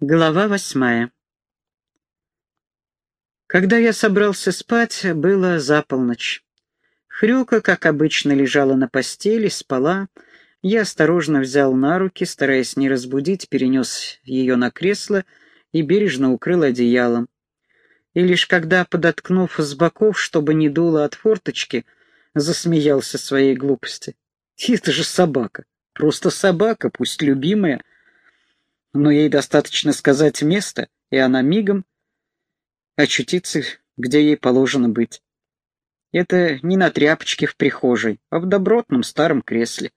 Глава восьмая Когда я собрался спать, было за полночь. Хрюка, как обычно, лежала на постели, спала. Я осторожно взял на руки, стараясь не разбудить, перенес ее на кресло и бережно укрыл одеялом. И лишь когда, подоткнув с боков, чтобы не дуло от форточки, засмеялся своей глупости. Это же собака, просто собака, пусть любимая, — но ей достаточно сказать место, и она мигом очутится, где ей положено быть. Это не на тряпочке в прихожей, а в добротном старом кресле.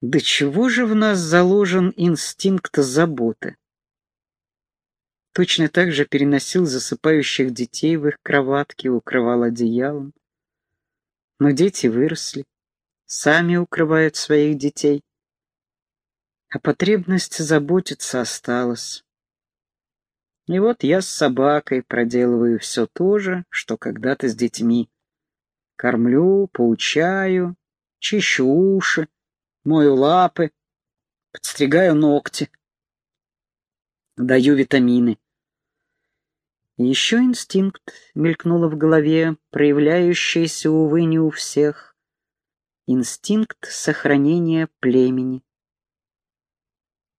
Да чего же в нас заложен инстинкт заботы? Точно так же переносил засыпающих детей в их кроватки, укрывал одеялом. Но дети выросли, сами укрывают своих детей а потребность заботиться осталась. И вот я с собакой проделываю все то же, что когда-то с детьми. Кормлю, поучаю, чищу уши, мою лапы, подстригаю ногти, даю витамины. Еще инстинкт мелькнуло в голове, проявляющийся, увы, не у всех. Инстинкт сохранения племени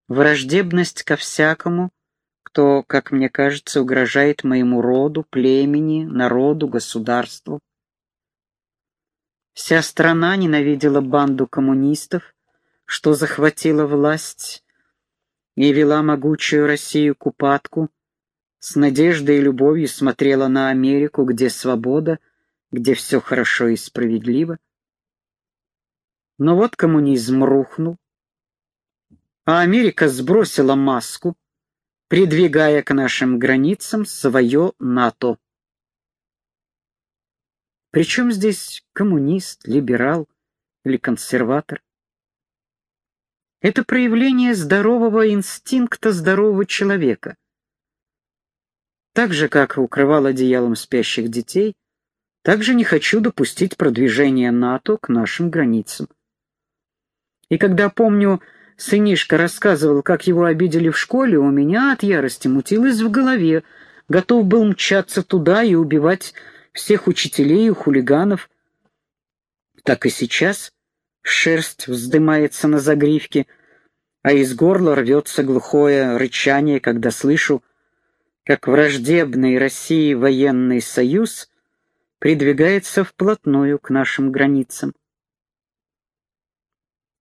враждебность ко всякому, кто, как мне кажется, угрожает моему роду, племени, народу, государству. Вся страна ненавидела банду коммунистов, что захватила власть и вела могучую Россию к упадку, с надеждой и любовью смотрела на Америку, где свобода, где все хорошо и справедливо. Но вот коммунизм рухнул, а Америка сбросила маску, придвигая к нашим границам свое НАТО. Причем здесь коммунист, либерал или консерватор? Это проявление здорового инстинкта здорового человека. Так же, как укрывал одеялом спящих детей, также не хочу допустить продвижения НАТО к нашим границам. И когда помню Сынишка рассказывал, как его обидели в школе, у меня от ярости мутилось в голове. Готов был мчаться туда и убивать всех учителей и хулиганов. Так и сейчас шерсть вздымается на загривке, а из горла рвется глухое рычание, когда слышу, как враждебный России военный союз придвигается вплотную к нашим границам.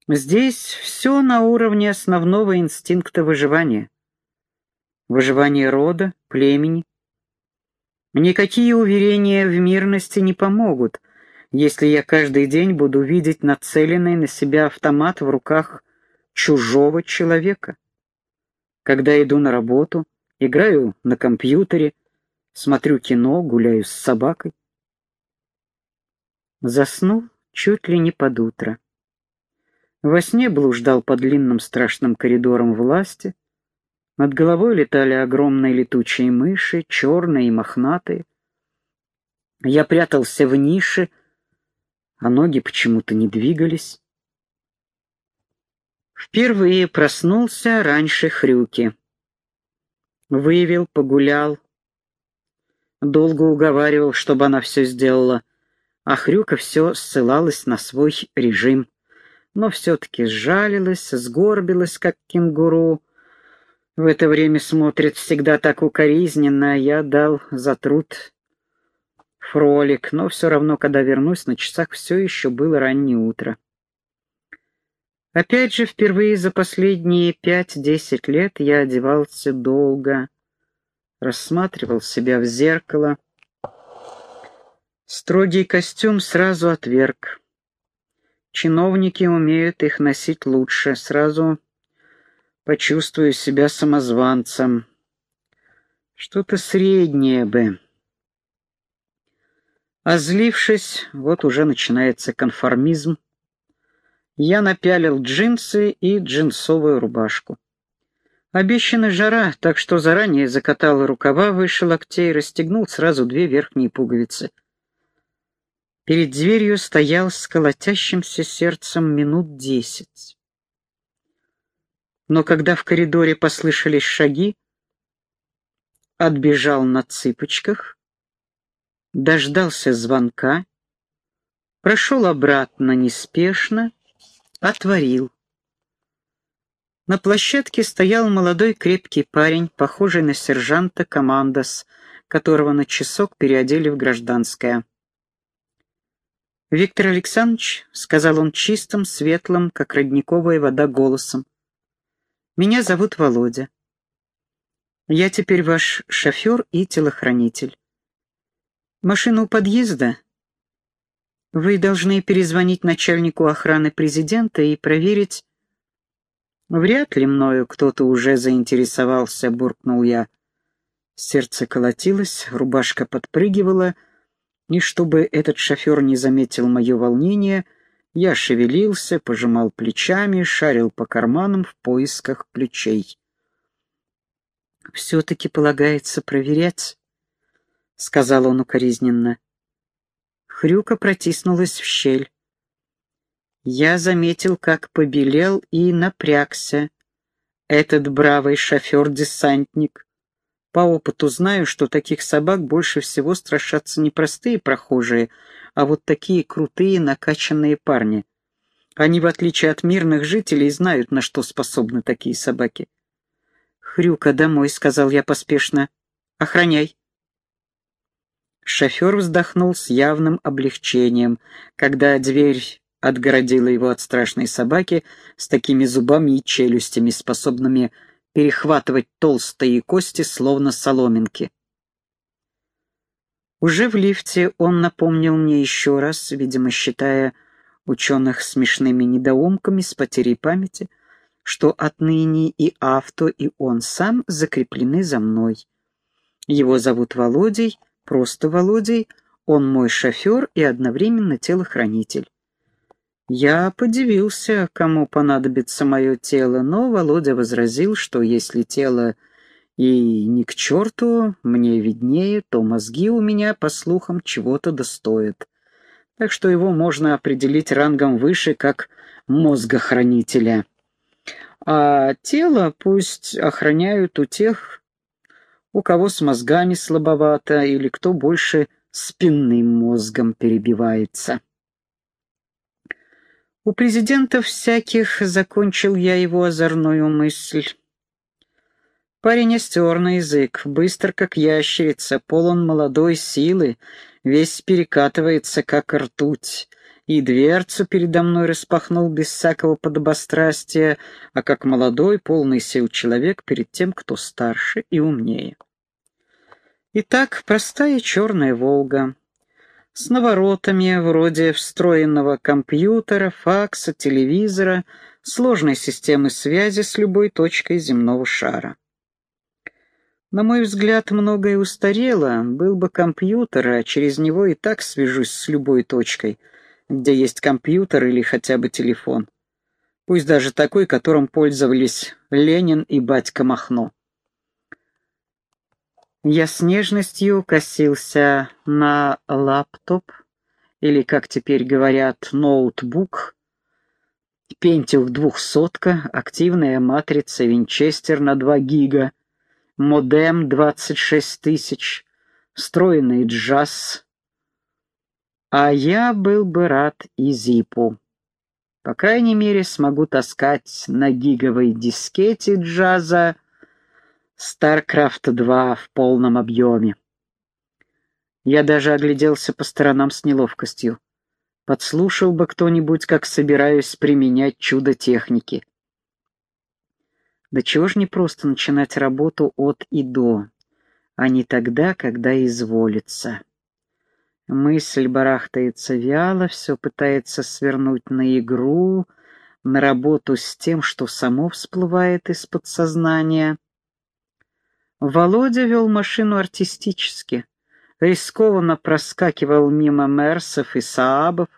Здесь все на уровне основного инстинкта выживания. Выживание рода, племени. Никакие уверения в мирности не помогут, если я каждый день буду видеть нацеленный на себя автомат в руках чужого человека. Когда иду на работу, играю на компьютере, смотрю кино, гуляю с собакой. Заснул чуть ли не под утро. Во сне блуждал по длинным страшным коридорам власти. Над головой летали огромные летучие мыши, черные и мохнатые. Я прятался в нише, а ноги почему-то не двигались. Впервые проснулся раньше Хрюки. Выявил, погулял. Долго уговаривал, чтобы она все сделала, а Хрюка все ссылалась на свой режим но все-таки сжалилась, сгорбилась, как кенгуру. В это время смотрит всегда так укоризненно, а я дал за труд фролик, но все равно, когда вернусь, на часах все еще было раннее утро. Опять же, впервые за последние пять-десять лет я одевался долго, рассматривал себя в зеркало. Строгий костюм сразу отверг. Чиновники умеют их носить лучше. Сразу почувствую себя самозванцем. Что-то среднее бы. Озлившись, вот уже начинается конформизм. Я напялил джинсы и джинсовую рубашку. Обещана жара, так что заранее закатал рукава выше локтей, расстегнул сразу две верхние пуговицы — Перед дверью стоял с колотящимся сердцем минут десять. но когда в коридоре послышались шаги, отбежал на цыпочках, дождался звонка, прошел обратно неспешно, отворил. На площадке стоял молодой крепкий парень, похожий на сержанта командос, которого на часок переодели в гражданское. «Виктор Александрович», — сказал он чистым, светлым, как родниковая вода, голосом, — «меня зовут Володя. Я теперь ваш шофер и телохранитель. Машина у подъезда. Вы должны перезвонить начальнику охраны президента и проверить... Вряд ли мною кто-то уже заинтересовался, буркнул я. Сердце колотилось, рубашка подпрыгивала, и чтобы этот шофер не заметил мое волнение, я шевелился, пожимал плечами, шарил по карманам в поисках ключей. «Все-таки полагается проверять», — сказал он укоризненно. Хрюка протиснулась в щель. Я заметил, как побелел и напрягся этот бравый шофер-десантник. По опыту знаю, что таких собак больше всего страшатся не простые прохожие, а вот такие крутые накачанные парни. Они, в отличие от мирных жителей, знают, на что способны такие собаки. «Хрюка, домой», — сказал я поспешно. «Охраняй». Шофер вздохнул с явным облегчением, когда дверь отгородила его от страшной собаки с такими зубами и челюстями, способными перехватывать толстые кости, словно соломинки. Уже в лифте он напомнил мне еще раз, видимо, считая ученых смешными недоумками с потерей памяти, что отныне и авто, и он сам закреплены за мной. Его зовут Володей, просто Володей, он мой шофер и одновременно телохранитель. Я подивился, кому понадобится мое тело, но Володя возразил, что если тело и не к черту, мне виднее, то мозги у меня, по слухам, чего-то достоят. Так что его можно определить рангом выше, как мозгохранителя а тело пусть охраняют у тех, у кого с мозгами слабовато или кто больше спинным мозгом перебивается. У президентов всяких закончил я его озорную мысль. Парень остер на язык, быстр, как ящерица, полон молодой силы, весь перекатывается, как ртуть, и дверцу передо мной распахнул без всякого подобострастия, а как молодой, полный сил человек перед тем, кто старше и умнее. Итак, простая черная «Волга» с наворотами вроде встроенного компьютера, факса, телевизора, сложной системы связи с любой точкой земного шара. На мой взгляд, многое устарело, был бы компьютер, а через него и так свяжусь с любой точкой — где есть компьютер или хотя бы телефон. Пусть даже такой, которым пользовались Ленин и батька Махно. Я с нежностью косился на лаптоп, или, как теперь говорят, ноутбук, Пентиум двухсотка, активная матрица, винчестер на 2 гига, модем 26 тысяч, встроенный джаз, а я был бы рад и зипу. По крайней мере, смогу таскать на гиговой дискете джаза StarCraft 2 в полном объеме. Я даже огляделся по сторонам с неловкостью. Подслушал бы кто-нибудь, как собираюсь применять чудо техники. Да чего ж не просто начинать работу от и до, а не тогда, когда изволится. Мысль барахтается вяло, все пытается свернуть на игру, на работу с тем, что само всплывает из подсознания. Володя вел машину артистически, рискованно проскакивал мимо Мерсов и Саабов,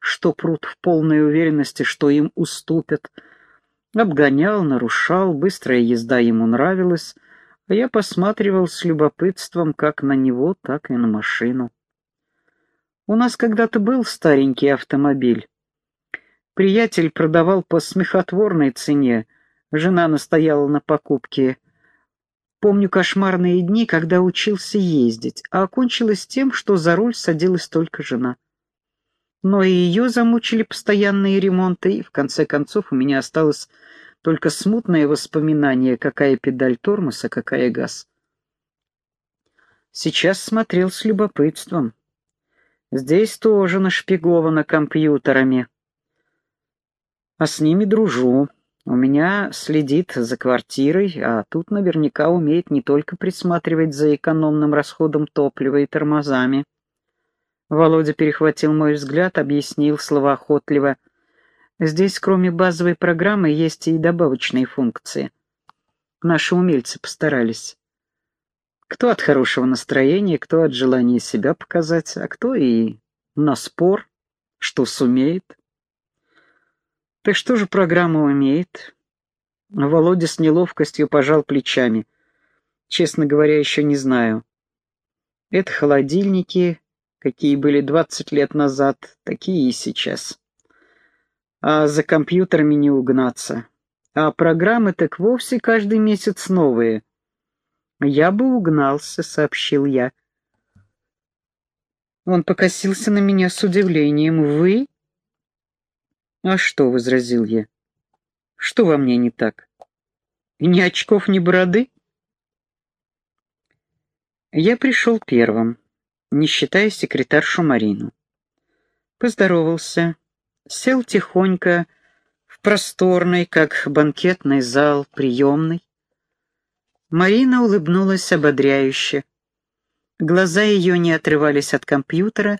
что прут в полной уверенности, что им уступят. Обгонял, нарушал, быстрая езда ему нравилась, а я посматривал с любопытством как на него, так и на машину. У нас когда-то был старенький автомобиль. Приятель продавал по смехотворной цене, Жена настояла на покупке. Помню кошмарные дни, когда учился ездить, а окончилось тем, что за руль садилась только жена. Но и ее замучили постоянные ремонты, и в конце концов у меня осталось только смутное воспоминание, какая педаль тормоза, какая газ. Сейчас смотрел с любопытством. Здесь тоже нашпиговано компьютерами. А с ними дружу. У меня следит за квартирой, а тут наверняка умеет не только присматривать за экономным расходом топлива и тормозами. Володя перехватил мой взгляд, объяснил словоохотливо. Здесь, кроме базовой программы, есть и добавочные функции. Наши умельцы постарались. Кто от хорошего настроения, кто от желания себя показать, а кто и на спор, что сумеет. Так что же программа умеет? Володя с неловкостью пожал плечами. Честно говоря, еще не знаю. Это холодильники, какие были 20 лет назад, такие и сейчас. А за компьютерами не угнаться. А программы так вовсе каждый месяц новые. Я бы угнался, сообщил я. Он покосился на меня с удивлением. Вы? «А что?» — возразил я. «Что во мне не так? Ни очков, ни бороды?» Я пришел первым, не считая секретаршу Марину. Поздоровался, сел тихонько в просторный, как банкетный зал, приемный. Марина улыбнулась ободряюще. Глаза ее не отрывались от компьютера,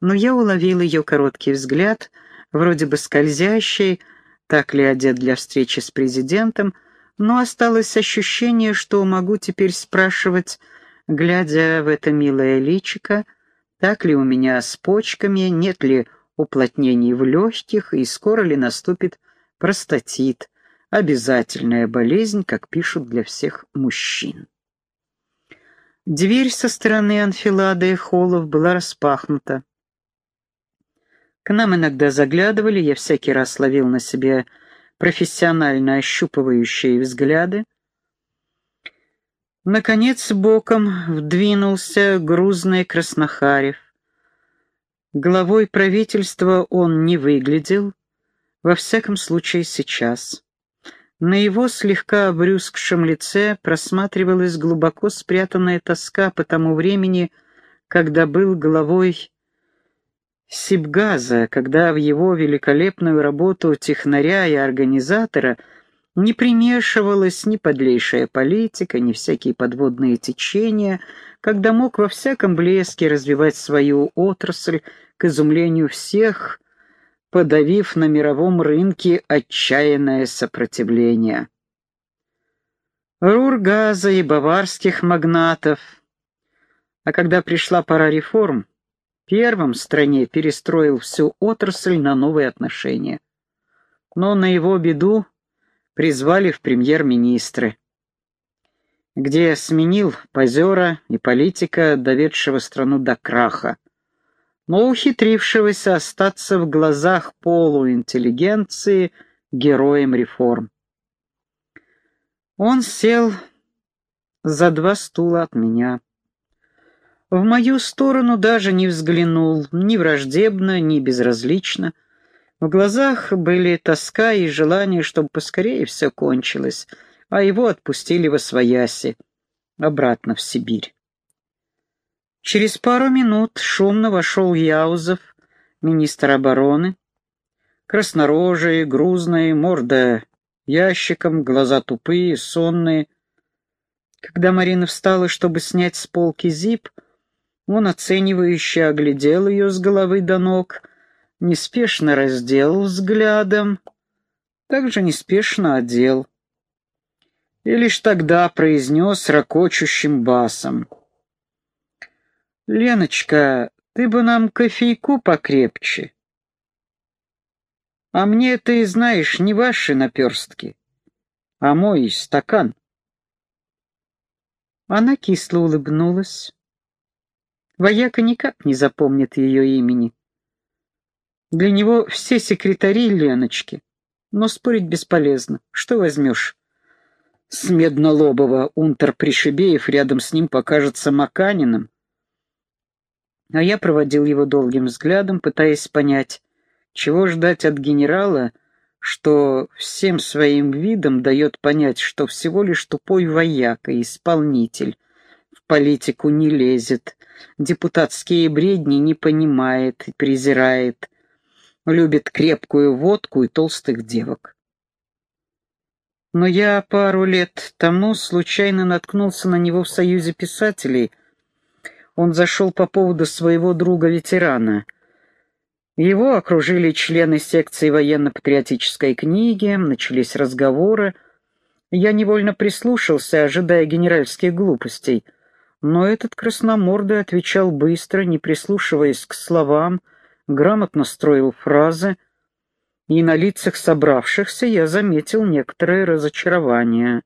но я уловил ее короткий взгляд — вроде бы скользящий, так ли одет для встречи с президентом, но осталось ощущение, что могу теперь спрашивать, глядя в это милое личико, так ли у меня с почками, нет ли уплотнений в легких и скоро ли наступит простатит, обязательная болезнь, как пишут для всех мужчин. Дверь со стороны анфилады холлов была распахнута. К нам иногда заглядывали, я всякий раз ловил на себе профессионально ощупывающие взгляды. Наконец боком вдвинулся грузный Краснохарев. Главой правительства он не выглядел, во всяком случае сейчас. На его слегка обрюзгшем лице просматривалась глубоко спрятанная тоска по тому времени, когда был главой Сибгаза, когда в его великолепную работу технаря и организатора не примешивалась ни подлейшая политика, ни всякие подводные течения, когда мог во всяком блеске развивать свою отрасль к изумлению всех, подавив на мировом рынке отчаянное сопротивление. Рургаза и баварских магнатов. А когда пришла пора реформ, первым стране перестроил всю отрасль на новые отношения. Но на его беду призвали в премьер-министры, где сменил позера и политика, доведшего страну до краха, но ухитрившегося остаться в глазах полуинтеллигенции героем реформ. Он сел за два стула от меня. В мою сторону даже не взглянул, ни враждебно, ни безразлично. В глазах были тоска и желание, чтобы поскорее все кончилось, а его отпустили во свояси, обратно в Сибирь. Через пару минут шумно вошел Яузов, министр обороны. Краснорожий, грузный, морда ящиком, глаза тупые, сонные. Когда Марина встала, чтобы снять с полки зип, он оценивающе оглядел ее с головы до ног, неспешно раздел взглядом, также неспешно одел. И лишь тогда произнес ракочущим басом. «Леночка, ты бы нам кофейку покрепче. А мне, ты знаешь, не ваши наперстки, а мой стакан». Она кисло улыбнулась Вояка никак не запомнит ее имени. Для него все секретари Леночки. Но спорить бесполезно. Что возьмешь? С меднолобого унтер Пришибеев рядом с ним покажется Маканиным. А я проводил его долгим взглядом, пытаясь понять, чего ждать от генерала, что всем своим видом дает понять, что всего лишь тупой вояка, исполнитель, в политику не лезет, депутатские бредни не понимает и презирает, любит крепкую водку и толстых девок. Но я пару лет тому случайно наткнулся на него в Союзе писателей. Он зашел по поводу своего друга-ветерана — его окружили члены секции военно-патриотической книги, начались разговоры. Я невольно прислушался, ожидая генеральских глупостей. Но этот красномордый отвечал быстро, не прислушиваясь к словам, грамотно строил фразы, и на лицах собравшихся я заметил некоторое разочарование.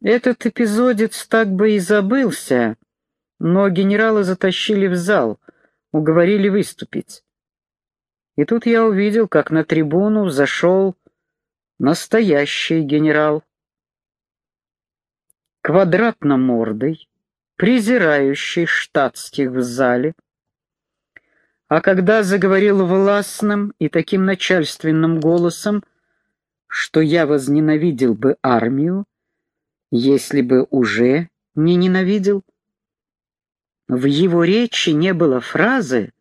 Этот эпизодец так бы и забылся, но генерала затащили в зал — уговорили выступить. И тут я увидел, как на трибуну зашел настоящий генерал. Квадратно-мордый, презирающий штатских в зале, а когда заговорил властным и таким начальственным голосом, что я возненавидел бы армию, если бы уже не ненавидел, в его речи не было фразы,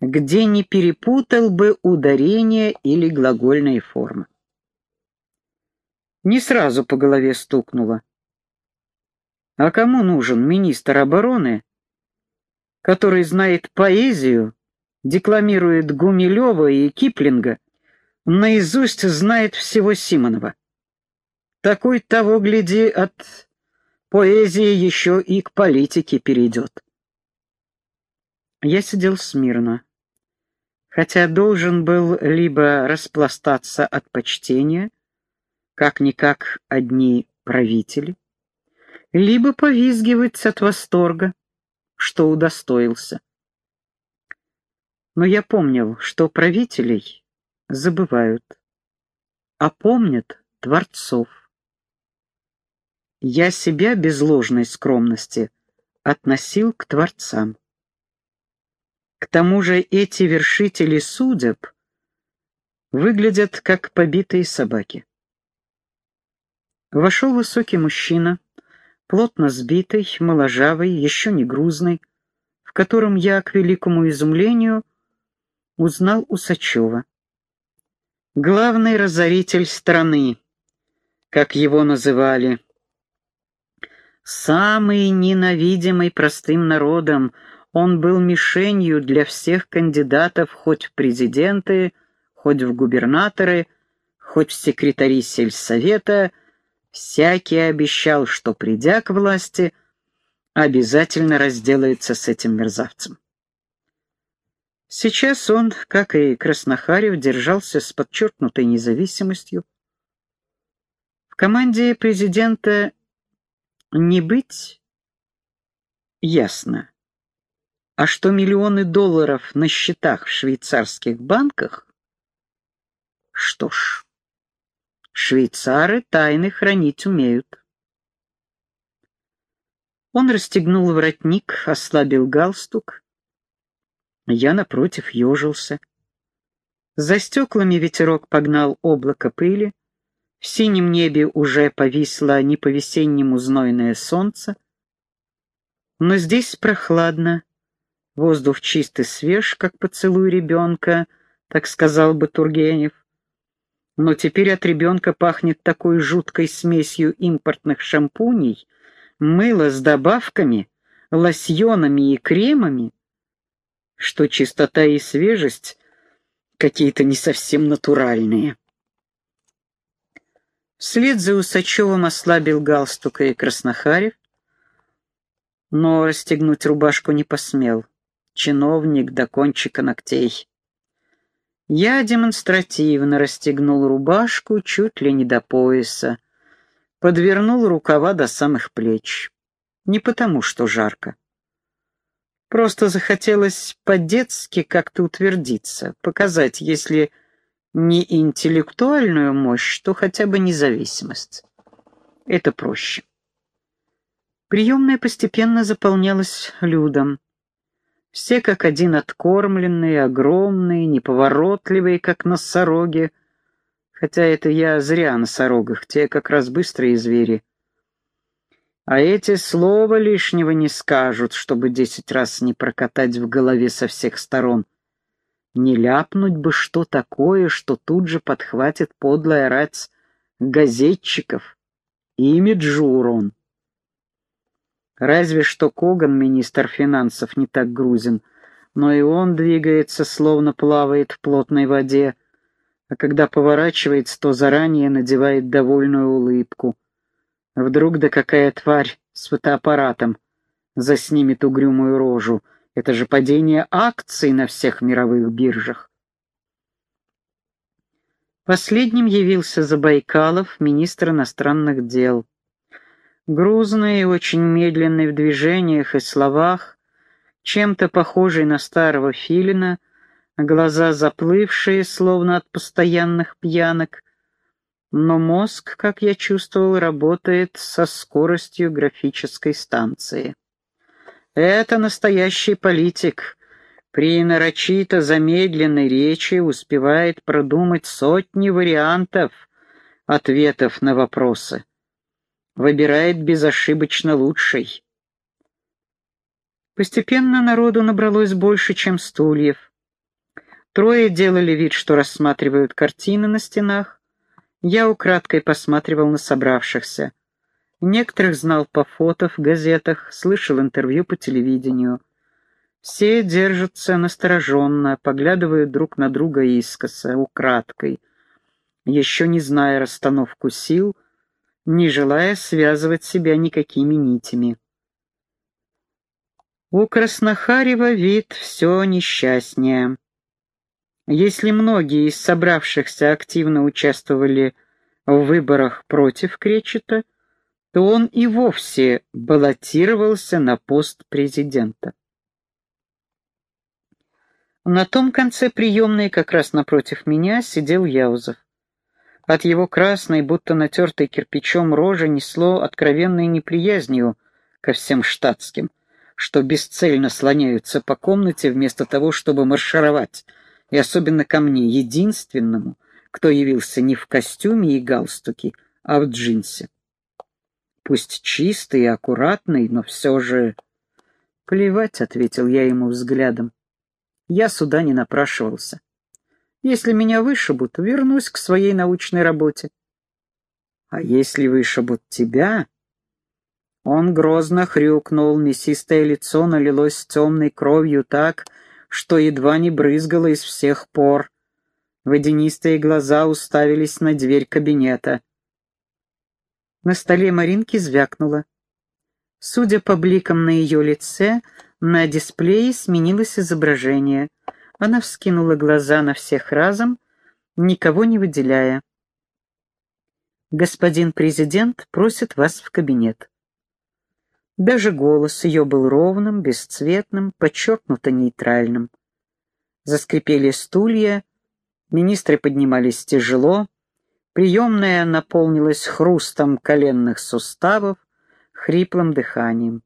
где не перепутал бы ударение или глагольные формы. Не сразу по голове стукнуло. А кому нужен министр обороны, который знает поэзию, декламирует Гумилева и Киплинга, наизусть знает всего Симонова? Такой того, гляди, от Поэзия еще и к политике перейдет. Я сидел смирно, хотя должен был либо распластаться от почтения, как-никак одни правители, либо повизгивать от восторга, что удостоился. Но я помнил, что правителей забывают, а помнят творцов. Я себя без ложной скромности относил к творцам. К тому же эти вершители судеб выглядят как побитые собаки. Вошел высокий мужчина, плотно сбитый, моложавый, еще не грузный, в котором я, к великому изумлению, узнал Усачева. Главный разоритель страны, как его называли, Самый ненавидимый простым народом, он был мишенью для всех кандидатов хоть в президенты, хоть в губернаторы, хоть в секретари сельсовета. Всякий обещал, что, придя к власти, обязательно разделается с этим мерзавцем. Сейчас он, как и Краснохарев, держался с подчеркнутой независимостью. В команде президента не быть ясно. А что миллионы долларов на счетах в швейцарских банках? Что ж, швейцары тайны хранить умеют. Он расстегнул воротник, ослабил галстук. Я, напротив, ежился. За стеклами ветерок погнал облако пыли. В синем небе уже повисло не по-весеннему знойное солнце, но здесь прохладно, воздух чистый свеж, как поцелуй ребенка, так сказал бы Тургенев. Но теперь от ребенка пахнет такой жуткой смесью импортных шампуней, мыла с добавками, лосьонами и кремами, что чистота и свежесть какие-то не совсем натуральные. Вслед за Усачевым ослабил галстук и Краснохарев, но расстегнуть рубашку не посмел. Чиновник до кончика ногтей. Я демонстративно расстегнул рубашку чуть ли не до пояса, подвернул рукава до самых плеч. Не потому, что жарко. Просто захотелось по-детски как-то утвердиться, показать, если не интеллектуальную мощь, то хотя бы независимость. Это проще. Приемная постепенно заполнялась людом. Все как один откормленные, огромные, неповоротливые, как носороги. Хотя это я зря о носорогах, те как раз быстрые звери. А эти слова лишнего не скажут, чтобы десять раз не прокатать в голове со всех сторон. Не ляпнуть бы что такое, что тут же подхватит подлая рать газетчиков. Имиджу урон. Разве что Коган, министр финансов, не так грузен, но и он двигается, словно плавает в плотной воде, а когда поворачивается, то заранее надевает довольную улыбку. Вдруг да какая тварь с фотоаппаратом заснимет угрюмую рожу. Это же падение акций на всех мировых биржах. Последним явился Забайкалов, министр иностранных дел. Грузный и очень медленный в движениях и словах, чем-то похожий на старого филина, глаза заплывшие, словно от постоянных пьянок, но мозг, как я чувствовал, работает со скоростью графической станции. Это настоящий политик. При нарочито замедленной речи успевает продумать сотни вариантов ответов на вопросы выбирает безошибочно лучший. Постепенно народу набралось больше, чем стульев. Трое делали вид, что рассматривают картины на стенах. Я украдкой посматривал на собравшихся. Некоторых знал по фото в газетах, слышал интервью по телевидению. Все держатся настороженно, поглядывают друг на друга искоса, украдкой, еще не зная расстановку сил, не желая связывать себя никакими нитями. У Краснохарева вид все несчастнее. Если многие из собравшихся активно участвовали в выборах против Кречета, то он и вовсе баллотировался на пост президента. На том конце приемной, как раз напротив меня, сидел Яузов. От его красной, будто натертой кирпичом рожи несло откровенной неприязнью ко всем штатским, что бесцельно слоняются по комнате вместо того, чтобы маршировать, и особенно ко мне, единственному, кто явился не в костюме и галстуке, а в джинсе. Пусть чистый и аккуратный, но все же... «Плевать», — ответил я ему взглядом. «Я сюда не напрашивался. Если меня вышибут, вернусь к своей научной работе. А если вышибут тебя... Он грозно хрюкнул, мясистое лицо налилось темной кровью так, что едва не брызгало из всех пор. Водянистые глаза уставились на дверь кабинета. На столе Маринки звякнуло. Судя по бликам на ее лице, на дисплее сменилось изображение — она вскинула глаза на всех разом, никого не выделяя. «Господин президент просит вас в кабинет». Даже голос ее был ровным, бесцветным, подчеркнуто нейтральным. Заскрипели стулья, министры поднимались тяжело, приемная наполнилась хрустом коленных суставов, хриплым дыханием.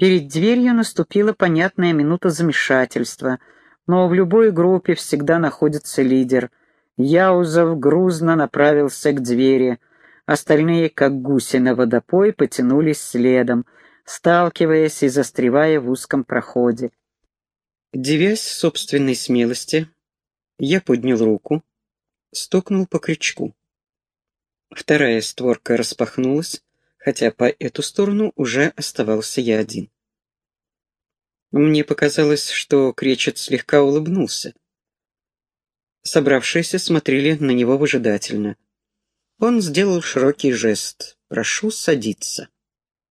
Перед дверью наступила понятная минута замешательства, но в любой группе всегда находится лидер. Яузов грузно направился к двери. Остальные, как гуси на водопой, потянулись следом, сталкиваясь и застревая в узком проходе. Девясь собственной смелости, я поднял руку, стукнул по крючку. Вторая створка распахнулась, хотя по эту сторону уже оставался я один. Мне показалось, что Кречет слегка улыбнулся. Собравшиеся смотрели на него выжидательно. Он сделал широкий жест «Прошу садиться».